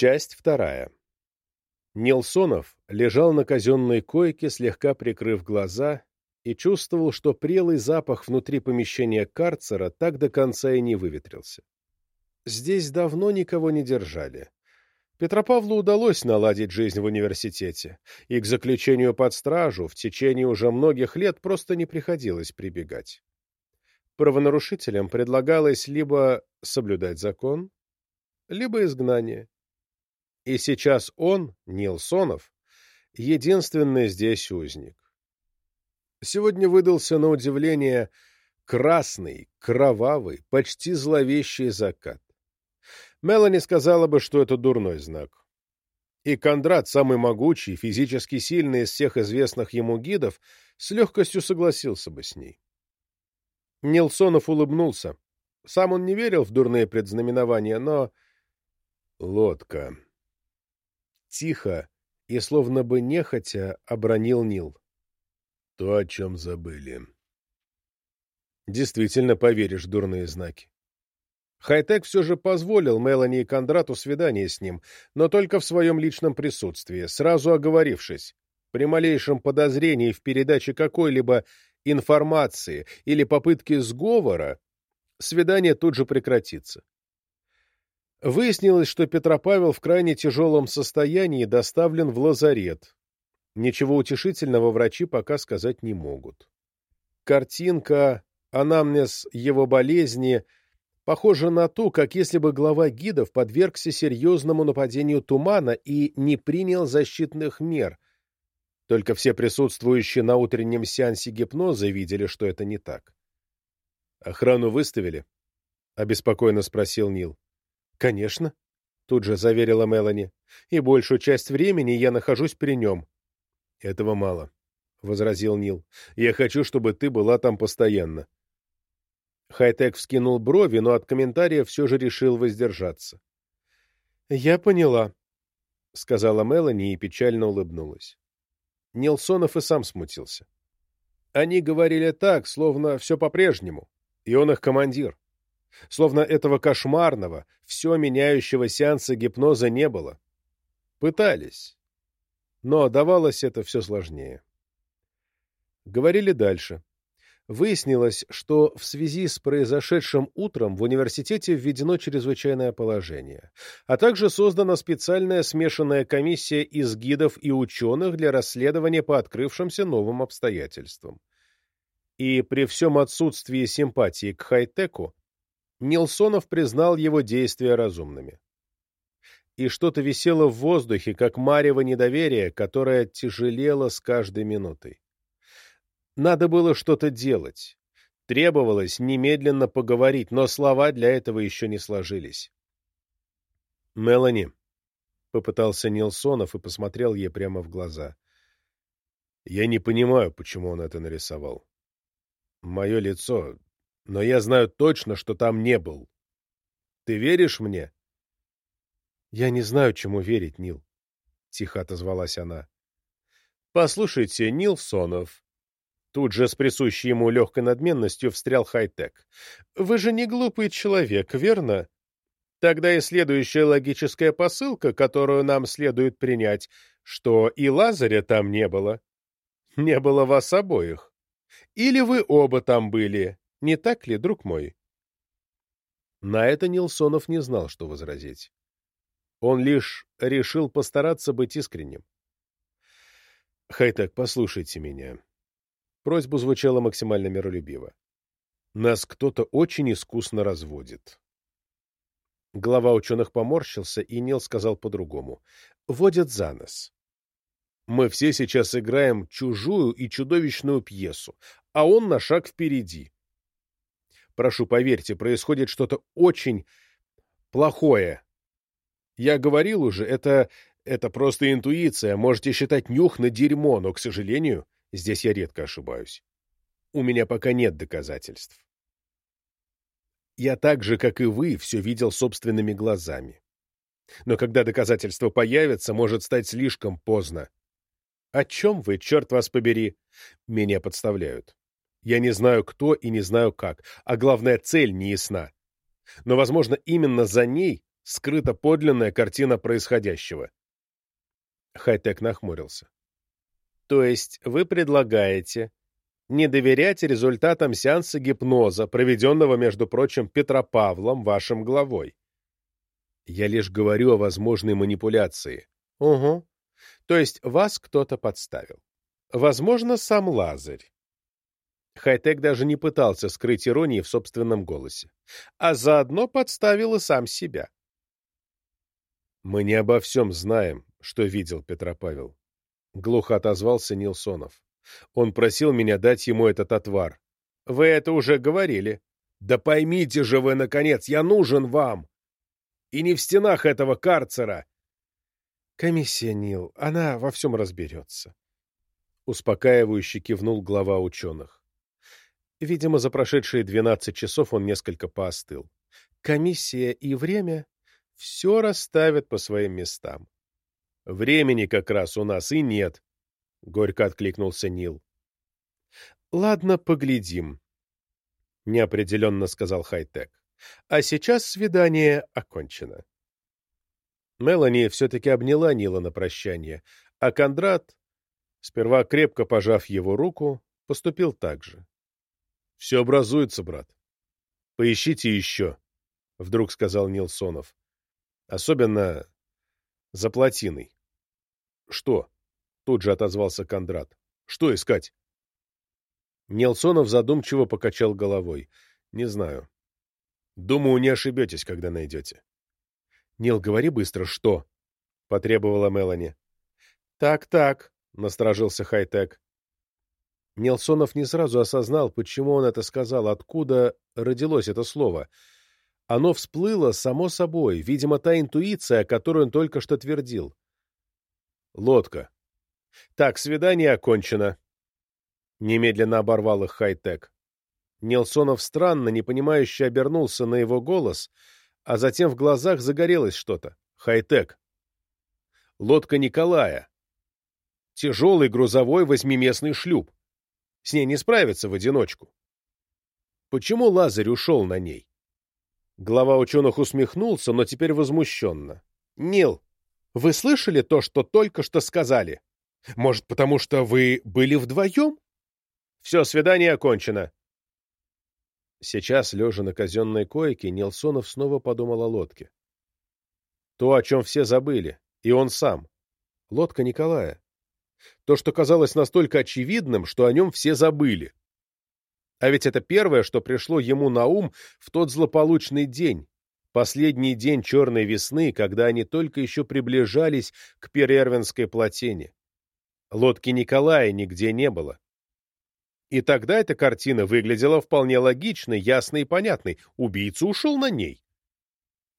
Часть вторая. Нилсонов лежал на казенной койке, слегка прикрыв глаза, и чувствовал, что прелый запах внутри помещения карцера так до конца и не выветрился. Здесь давно никого не держали. Петропавлу удалось наладить жизнь в университете, и к заключению под стражу в течение уже многих лет просто не приходилось прибегать. Правонарушителям предлагалось либо соблюдать закон, либо изгнание. И сейчас он, Нилсонов, единственный здесь узник. Сегодня выдался на удивление красный, кровавый, почти зловещий закат. Мелани сказала бы, что это дурной знак. И Кондрат, самый могучий, физически сильный из всех известных ему гидов, с легкостью согласился бы с ней. Нилсонов улыбнулся. Сам он не верил в дурные предзнаменования, но... Лодка. Тихо и словно бы нехотя обронил Нил. То, о чем забыли. Действительно поверишь дурные знаки. Хайтек все же позволил Мелани и Кондрату свидание с ним, но только в своем личном присутствии, сразу оговорившись. При малейшем подозрении в передаче какой-либо информации или попытке сговора, свидание тут же прекратится. Выяснилось, что Петропавел в крайне тяжелом состоянии доставлен в лазарет. Ничего утешительного врачи пока сказать не могут. Картинка, анамнез его болезни — похоже на то, как если бы глава гидов подвергся серьезному нападению тумана и не принял защитных мер. Только все присутствующие на утреннем сеансе гипноза видели, что это не так. «Охрану выставили?» — обеспокоенно спросил Нил. «Конечно», — тут же заверила Мелани. «И большую часть времени я нахожусь при нем». «Этого мало», — возразил Нил. «Я хочу, чтобы ты была там постоянно». Хайтек вскинул брови, но от комментария все же решил воздержаться. «Я поняла», — сказала Мелани и печально улыбнулась. Нилсонов и сам смутился. Они говорили так, словно все по-прежнему, и он их командир. Словно этого кошмарного, все меняющего сеанса гипноза не было. Пытались, но давалось это все сложнее. Говорили дальше. Выяснилось, что в связи с произошедшим утром в университете введено чрезвычайное положение, а также создана специальная смешанная комиссия из гидов и ученых для расследования по открывшимся новым обстоятельствам. И при всем отсутствии симпатии к хай-теку, Нилсонов признал его действия разумными. И что-то висело в воздухе, как марево недоверия, которое тяжелело с каждой минутой. Надо было что-то делать. Требовалось немедленно поговорить, но слова для этого еще не сложились. «Мелани», — попытался Нилсонов и посмотрел ей прямо в глаза. «Я не понимаю, почему он это нарисовал. Мое лицо, но я знаю точно, что там не был. Ты веришь мне?» «Я не знаю, чему верить, Нил», — тихо отозвалась она. «Послушайте, Нилсонов, Тут же с присущей ему легкой надменностью встрял хай-тек. «Вы же не глупый человек, верно? Тогда и следующая логическая посылка, которую нам следует принять, что и Лазаря там не было. Не было вас обоих. Или вы оба там были, не так ли, друг мой?» На это Нилсонов не знал, что возразить. Он лишь решил постараться быть искренним. «Хайтек, послушайте меня. Просьба звучала максимально миролюбиво. «Нас кто-то очень искусно разводит». Глава ученых поморщился, и Нил сказал по-другому. «Водят за нос. Мы все сейчас играем чужую и чудовищную пьесу, а он на шаг впереди. Прошу, поверьте, происходит что-то очень плохое. Я говорил уже, это, это просто интуиция, можете считать нюх на дерьмо, но, к сожалению, Здесь я редко ошибаюсь. У меня пока нет доказательств. Я так же, как и вы, все видел собственными глазами. Но когда доказательства появятся, может стать слишком поздно. О чем вы, черт вас побери? Меня подставляют. Я не знаю, кто и не знаю как, а главная цель не ясна. Но, возможно, именно за ней скрыта подлинная картина происходящего. Хайтек нахмурился. То есть вы предлагаете не доверять результатам сеанса гипноза, проведенного, между прочим, Петропавлом, вашим главой? Я лишь говорю о возможной манипуляции. Угу. То есть вас кто-то подставил. Возможно, сам Лазарь. Хайтек даже не пытался скрыть иронии в собственном голосе. А заодно подставил и сам себя. «Мы не обо всем знаем, что видел Петропавел», — глухо отозвался Нилсонов. «Он просил меня дать ему этот отвар». «Вы это уже говорили». «Да поймите же вы, наконец, я нужен вам! И не в стенах этого карцера!» «Комиссия, Нил, она во всем разберется», — успокаивающе кивнул глава ученых. Видимо, за прошедшие двенадцать часов он несколько поостыл. Комиссия и время все расставят по своим местам. Времени как раз у нас и нет, — горько откликнулся Нил. — Ладно, поглядим, — неопределенно сказал Хайтек. — А сейчас свидание окончено. Мелани все-таки обняла Нила на прощание, а Кондрат, сперва крепко пожав его руку, поступил так же. — Все образуется, брат. — Поищите еще, — вдруг сказал Нилсонов. Особенно за плотиной. — Что? — тут же отозвался Кондрат. — Что искать? Нелсонов задумчиво покачал головой. — Не знаю. Думаю, не ошибетесь, когда найдете. — Нил, говори быстро, что? — потребовала Мелани. Так, — Так-так, — насторожился Хайтек. Нелсонов не сразу осознал, почему он это сказал, откуда родилось это слово — оно всплыло само собой, видимо, та интуиция, о которой он только что твердил. Лодка. Так, свидание окончено. Немедленно оборвал их хай-тек. Нелсонов странно, непонимающе обернулся на его голос, а затем в глазах загорелось что-то. Хай-тек. Лодка Николая. Тяжелый грузовой восьмиместный шлюп. С ней не справиться в одиночку. Почему Лазарь ушел на ней? Глава ученых усмехнулся, но теперь возмущенно. «Нил, вы слышали то, что только что сказали? Может, потому что вы были вдвоем?» «Все, свидание окончено». Сейчас, лежа на казенной койке, Нилсонов снова подумал о лодке. То, о чем все забыли, и он сам. Лодка Николая. То, что казалось настолько очевидным, что о нем все забыли. А ведь это первое, что пришло ему на ум в тот злополучный день, последний день черной весны, когда они только еще приближались к Перервинской плотине. Лодки Николая нигде не было. И тогда эта картина выглядела вполне логичной, ясной и понятной. Убийца ушел на ней.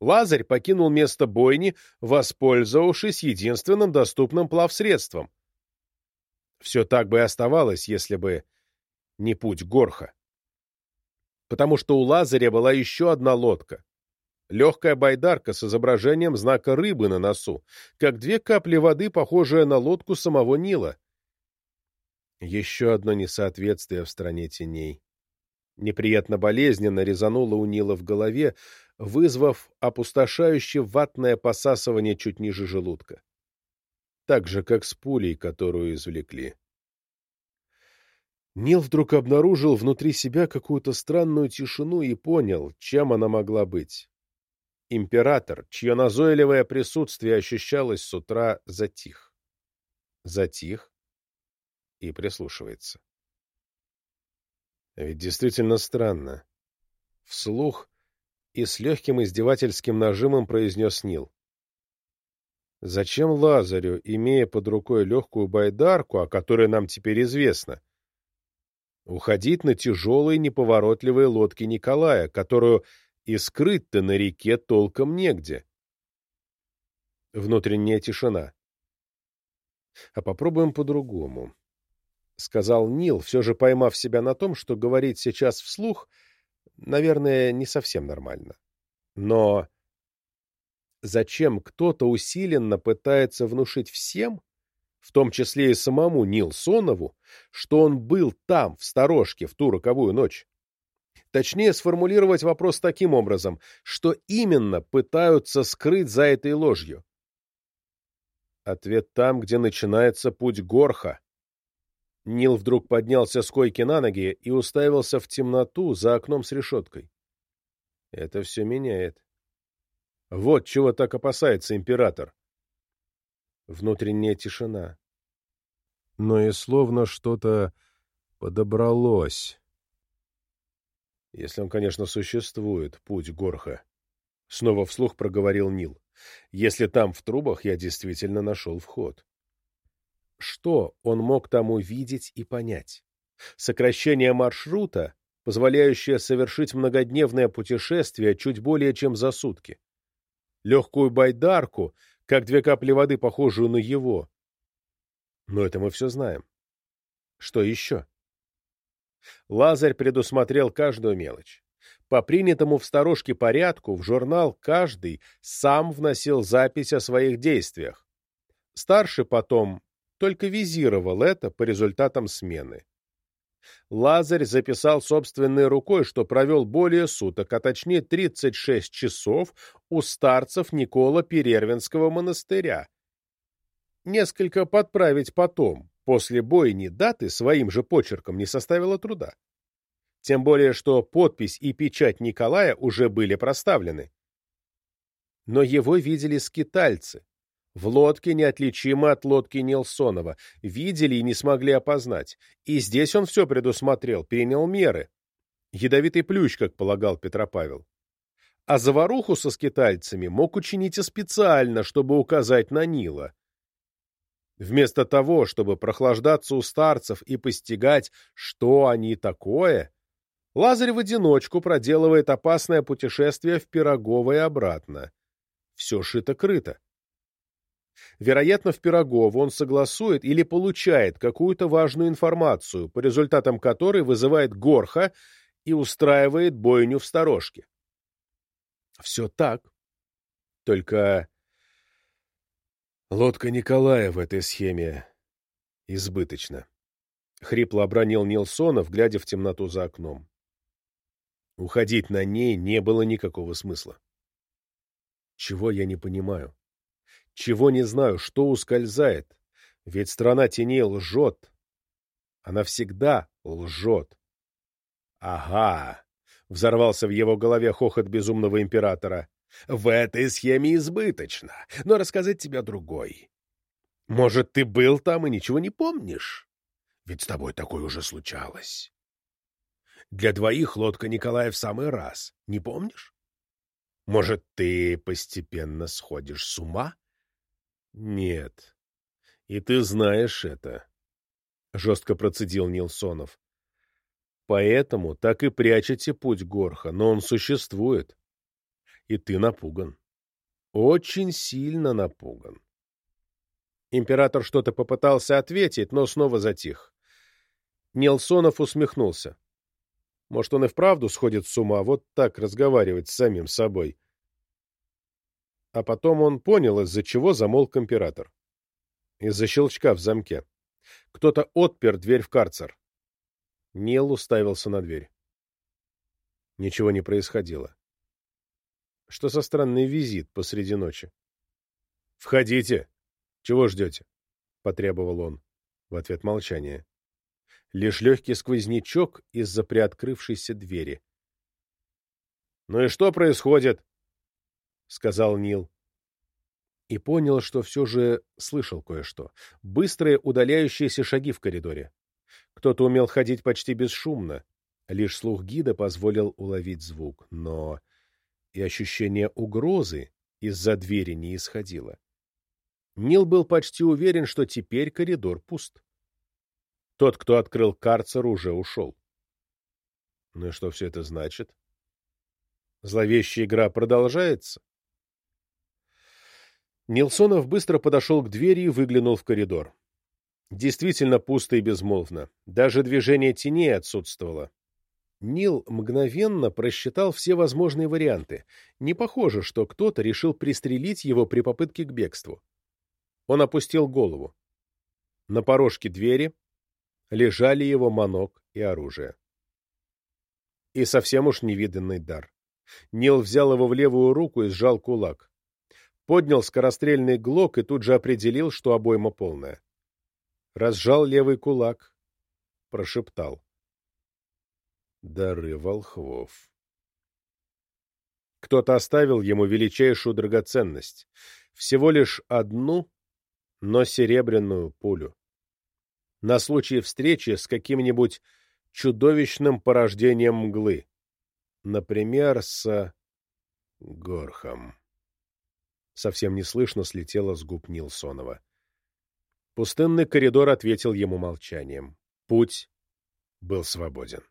Лазарь покинул место бойни, воспользовавшись единственным доступным плавсредством. Все так бы и оставалось, если бы не путь Горха. Потому что у Лазаря была еще одна лодка. Легкая байдарка с изображением знака рыбы на носу, как две капли воды, похожая на лодку самого Нила. Еще одно несоответствие в стране теней. Неприятно болезненно резануло у Нила в голове, вызвав опустошающее ватное посасывание чуть ниже желудка. Так же, как с пулей, которую извлекли. Нил вдруг обнаружил внутри себя какую-то странную тишину и понял, чем она могла быть. Император, чье назойливое присутствие ощущалось с утра, затих. Затих и прислушивается. Ведь действительно странно. Вслух и с легким издевательским нажимом произнес Нил. Зачем Лазарю, имея под рукой легкую байдарку, о которой нам теперь известно, — уходить на тяжелые неповоротливые лодки Николая, которую и скрыть-то на реке толком негде. Внутренняя тишина. А попробуем по-другому, — сказал Нил, все же поймав себя на том, что говорить сейчас вслух, наверное, не совсем нормально. Но зачем кто-то усиленно пытается внушить всем, в том числе и самому Нилсонову, что он был там, в сторожке, в ту роковую ночь. Точнее, сформулировать вопрос таким образом, что именно пытаются скрыть за этой ложью. Ответ там, где начинается путь Горха. Нил вдруг поднялся с койки на ноги и уставился в темноту за окном с решеткой. Это все меняет. Вот чего так опасается император. Внутренняя тишина. Но и словно что-то подобралось. Если он, конечно, существует, путь Горха. Снова вслух проговорил Нил. Если там в трубах я действительно нашел вход. Что он мог там увидеть и понять? Сокращение маршрута, позволяющее совершить многодневное путешествие чуть более чем за сутки. Легкую байдарку, как две капли воды, похожую на его. Но это мы все знаем. Что еще? Лазарь предусмотрел каждую мелочь. По принятому в сторожке порядку в журнал каждый сам вносил запись о своих действиях. Старший потом только визировал это по результатам смены. Лазарь записал собственной рукой, что провел более суток, а точнее 36 часов у старцев Никола Перервинского монастыря. Несколько подправить потом, после бойни даты, своим же почерком не составило труда. Тем более, что подпись и печать Николая уже были проставлены. Но его видели скитальцы. В лодке неотличимо от лодки Нилсонова. Видели и не смогли опознать. И здесь он все предусмотрел, принял меры. Ядовитый плющ, как полагал Петропавел. А заваруху со скитальцами мог учинить и специально, чтобы указать на Нила. Вместо того, чтобы прохлаждаться у старцев и постигать, что они такое, Лазарь в одиночку проделывает опасное путешествие в Пирогово и обратно. Все шито-крыто. Вероятно, в Пирогово он согласует или получает какую-то важную информацию, по результатам которой вызывает Горха и устраивает бойню в сторожке. Все так. Только лодка Николая в этой схеме избыточна. Хрипло обронил Нилсонов, глядя в темноту за окном. Уходить на ней не было никакого смысла. Чего я не понимаю? Чего не знаю, что ускользает? Ведь страна теней лжет. Она всегда лжет. Ага! Взорвался в его голове хохот безумного императора. В этой схеме избыточно, но рассказать тебе другой. Может, ты был там и ничего не помнишь? Ведь с тобой такое уже случалось. Для двоих лодка Николая в самый раз. Не помнишь? Может, ты постепенно сходишь с ума? Нет. И ты знаешь это. Жестко процедил Нилсонов. Поэтому так и прячете путь Горха, но он существует. И ты напуган. Очень сильно напуган. Император что-то попытался ответить, но снова затих. Нилсонов усмехнулся. Может, он и вправду сходит с ума, вот так разговаривать с самим собой. А потом он понял, из-за чего замолк император. Из-за щелчка в замке. Кто-то отпер дверь в карцер. Нил уставился на дверь. Ничего не происходило. Что за странный визит посреди ночи? «Входите! Чего ждете?» — потребовал он. В ответ молчание лишь легкий сквознячок из-за приоткрывшейся двери. «Ну и что происходит?» — сказал Нил. И понял, что все же слышал кое-что. Быстрые удаляющиеся шаги в коридоре. Кто-то умел ходить почти бесшумно. Лишь слух гида позволил уловить звук, но и ощущение угрозы из-за двери не исходило. Нил был почти уверен, что теперь коридор пуст. Тот, кто открыл карцер, уже ушел. Ну и что все это значит? Зловещая игра продолжается? Нилсонов быстро подошел к двери и выглянул в коридор. Действительно пусто и безмолвно. Даже движение теней отсутствовало. Нил мгновенно просчитал все возможные варианты. Не похоже, что кто-то решил пристрелить его при попытке к бегству. Он опустил голову. На порожке двери лежали его манок и оружие. И совсем уж невиданный дар. Нил взял его в левую руку и сжал кулак. Поднял скорострельный глок и тут же определил, что обойма полная. Разжал левый кулак. Прошептал. Дары волхвов. Кто-то оставил ему величайшую драгоценность. Всего лишь одну, но серебряную пулю. На случай встречи с каким-нибудь чудовищным порождением мглы. Например, с... Горхом. Совсем неслышно слетело с губ Нилсонова. Пустынный коридор ответил ему молчанием. Путь был свободен.